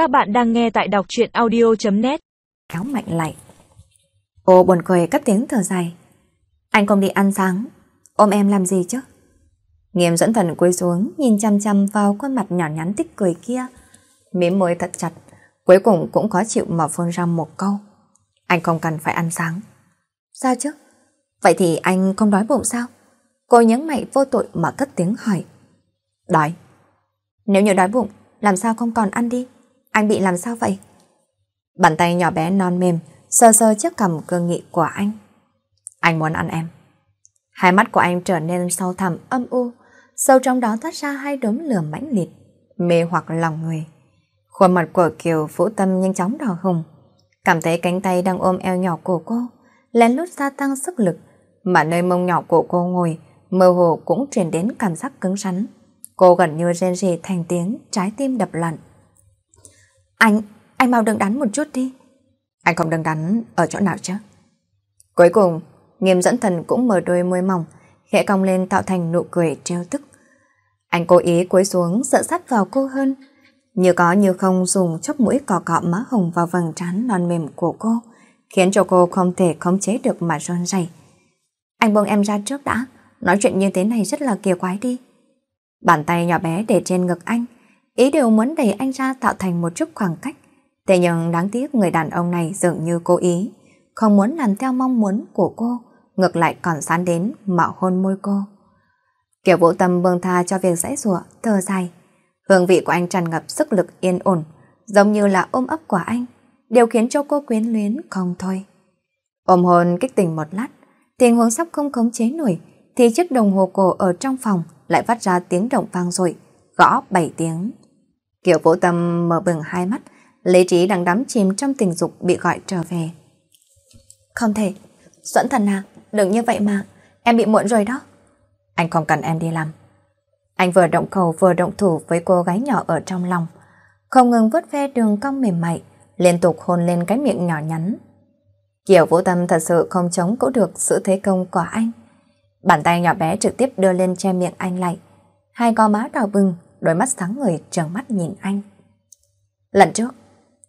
Các bạn đang nghe tại đọc chuyện audio.net Kéo mạnh lại. Cô buồn cười cất tiếng thở dài. Anh không đi ăn sáng, ôm em làm gì chứ? Nghiêm dẫn thần cúi xuống, nhìn chăm chăm vào khuôn mặt nhỏ nhắn tích cười kia. Mím môi thật chặt, cuối cùng cũng có chịu mở phun ra một câu. Anh không cần phải ăn sáng. Sao chứ? Vậy thì anh không đói bụng sao? Cô nhấn mạnh vô tội mà cất tiếng hỏi. Đói. Nếu như đói bụng, làm sao không còn ăn đi? Anh bị làm sao vậy? Bàn tay nhỏ bé non mềm, sờ sờ chiếc cằm cơ nghị của anh. Anh muốn ăn em. Hai mắt của anh trở nên sâu thẳm âm u, sâu trong đó thoát ra hai đốm lửa mãnh liệt, mê hoặc lòng người. Khuôn mặt của Kiều Vũ Tâm nhanh chóng đỏ hồng, cảm thấy cánh tay đang ôm eo nhỏ của cô, lén lút gia tăng sức lực, mà nơi mông nhỏ của cô ngồi, mơ hồ cũng truyền đến cảm giác cứng rắn. Cô gần như rên rỉ thành tiếng, trái tim đập loạn. Anh, anh mau đừng đắn một chút đi. Anh không đừng đắn ở chỗ nào chứ? Cuối cùng, nghiêm dẫn thần cũng mở đôi môi mỏng, khẽ cong lên tạo thành nụ cười trêu tức. Anh cố ý cúi xuống sợ sát vào cô hơn, như có như không dùng chốc mũi cọ cọ má hồng vào vầng trán non mềm của cô, khiến cho cô không thể khống chế được mà run rẩy. Anh buông em ra trước đã, nói chuyện như thế này rất là kỳ quái đi. Bàn tay nhỏ bé để trên ngực anh, ý đều muốn đẩy anh ra tạo thành một chút khoảng cách. Thế nhưng đáng tiếc người đàn ông này dường như cố ý, không muốn làm theo mong muốn của cô, ngược lại còn sán đến mạo hôn môi cô. Kiểu vũ tâm bương tha cho việc dãy rủa thơ dài. Hương vị của anh tràn ngập sức lực yên ổn, giống như là ôm ấp của anh, đều khiến cho cô quyến luyến không thôi. Ôm hôn kích tình một lát, tình huống sắp không khống chế nổi, thì chiếc đồng hồ cổ ở trong phòng lại phát ra tiếng động vang rồi, gõ 7 tiếng. Kiểu vũ tâm mở bừng hai mắt, lý trí đang đắm chìm trong tình dục bị gọi trở về. Không thể, Duẫn thần à, đừng như vậy mà, em bị muộn rồi đó. Anh không cần em đi làm. Anh vừa động cầu vừa động thủ với cô gái nhỏ ở trong lòng, không ngừng vớt ve đường cong mềm mại, liên tục hôn lên cái miệng nhỏ nhắn. Kiều Vũ Tâm thật sự không chống cỗ được sự thế công của anh. Bàn tay nhỏ bé trực tiếp đưa lên che miệng anh lại. Hai gò má đỏ bừng, đôi mắt sáng người trợn mắt nhìn anh. Lần trước,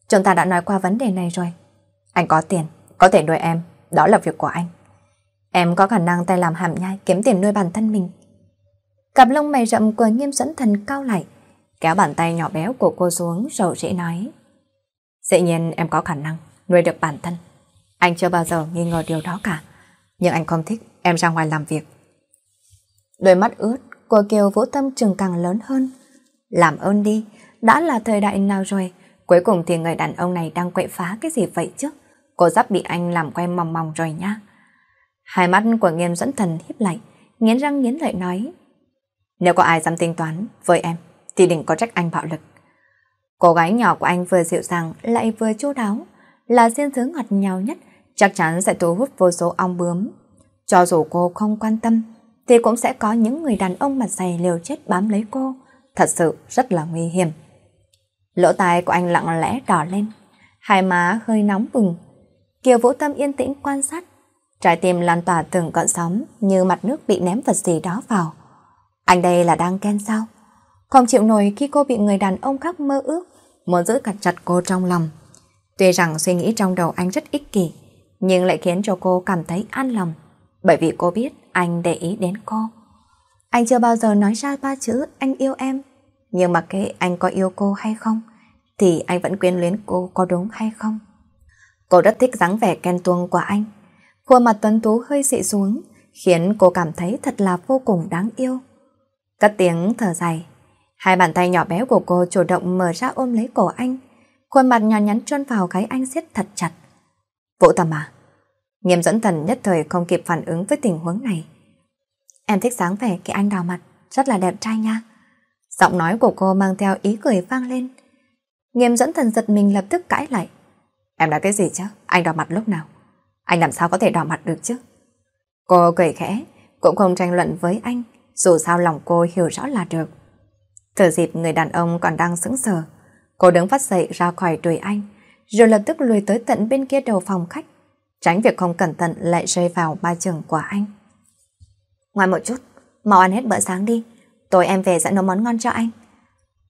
chúng ta đã nói qua vấn đề này rồi. Anh có tiền, có thể nuôi em, đó là việc của anh. Em có khả năng tay làm hàm nhai kiếm tiền nuôi bản thân mình. Cặp lông mày rậm của nghiêm dẫn thần cao lại, kéo bàn tay nhỏ béo của cô xuống rầu rĩ nói. Dĩ nhiên em có khả năng nuôi được bản thân. Anh chưa bao giờ nghi ngờ điều đó cả. Nhưng anh không thích em ra ngoài làm việc. Đôi mắt ướt của Kiều Vũ Tâm trừng càng lớn hơn. Làm ơn đi, đã là thời đại nào rồi, cuối cùng thì người đàn ông này đang quậy phá cái gì vậy chứ? Cô sắp bị anh làm quay mòng mòng rồi nha. Hai mắt của nghiêm dẫn thần hiếp lại, nghiến răng nghiến lợi nói. Nếu có ai dám tính toán với em, thì đừng có trách anh bạo lực. Cô gái nhỏ của anh vừa dịu dàng lại vừa chu đáo, là riêng thứ ngọt nhào nhất, chắc chắn sẽ thu hút vô số ong bướm. Cho dù cô không quan tâm, thì cũng sẽ có những người đàn ông mặt dày liều chết bám lấy cô. Thật sự rất là nguy hiểm. Lỗ tai của anh lặng lẽ đỏ lên, hai má hơi nóng bừng. Kiều Vũ Tâm yên tĩnh quan sát, trái tim lan tỏa từng cận sóng như mặt nước bị ném vật gì đó vào. Anh đây là đang ghen sao? Không chịu nổi khi cô bị người đàn ông khác mơ ước, muốn giữ cặt chặt cô trong lòng. Tuy rằng suy nghĩ trong đầu anh rất ích kỷ, nhưng lại khiến cho cô cảm thấy an lòng, bởi vì cô biết anh để ý đến cô. Anh chưa bao giờ nói ra ba chữ anh yêu em, nhưng mà kệ anh có yêu cô hay không, thì anh vẫn quyến luyến cô có đúng hay không. Cô rất thích dáng vẻ ken tuông của anh. Khuôn mặt tuấn tú hơi dị xuống, khiến cô cảm thấy thật là vô cùng đáng yêu. Cất tiếng thở dài, hai bàn tay nhỏ bé của cô chủ động mở ra ôm lấy cổ anh, khuôn mặt nhỏ nhắn trôn vào cái anh siết thật chặt. Vũ Tâm à? Nghiêm dẫn thần nhất thời không kịp phản ứng với tình huống này. Em thích sáng vẻ cái anh đào mặt, rất là đẹp trai nha. Giọng nói của cô mang theo ý cười vang lên. Nghiêm dẫn thần giật mình lập tức cãi lại. Em nói cái gì chứ? Anh đỏ mặt lúc nào? Anh làm sao có thể đỏ mặt được chứ? Cô cười khẽ, cũng không tranh luận với anh, dù sao lòng cô hiểu rõ là được. Thừa dịp người đàn ông còn đang sững sờ, cô đứng phát dậy ra khỏi đuổi anh, rồi lập tức lùi tới tận bên kia đầu phòng khách, tránh việc không cẩn thận lại rơi vào ba trường của anh. Ngoài một chút, mau ăn hết bữa sáng đi, tối em về sẽ nấu món ngon cho anh.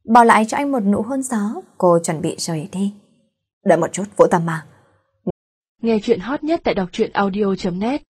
Bỏ lại cho anh một nụ hôn gió, cô chuẩn bị rời đi. Đợi một chút, Vũ Tâm mà. Nghe chuyện hot nhất tại đọc truyện audio.net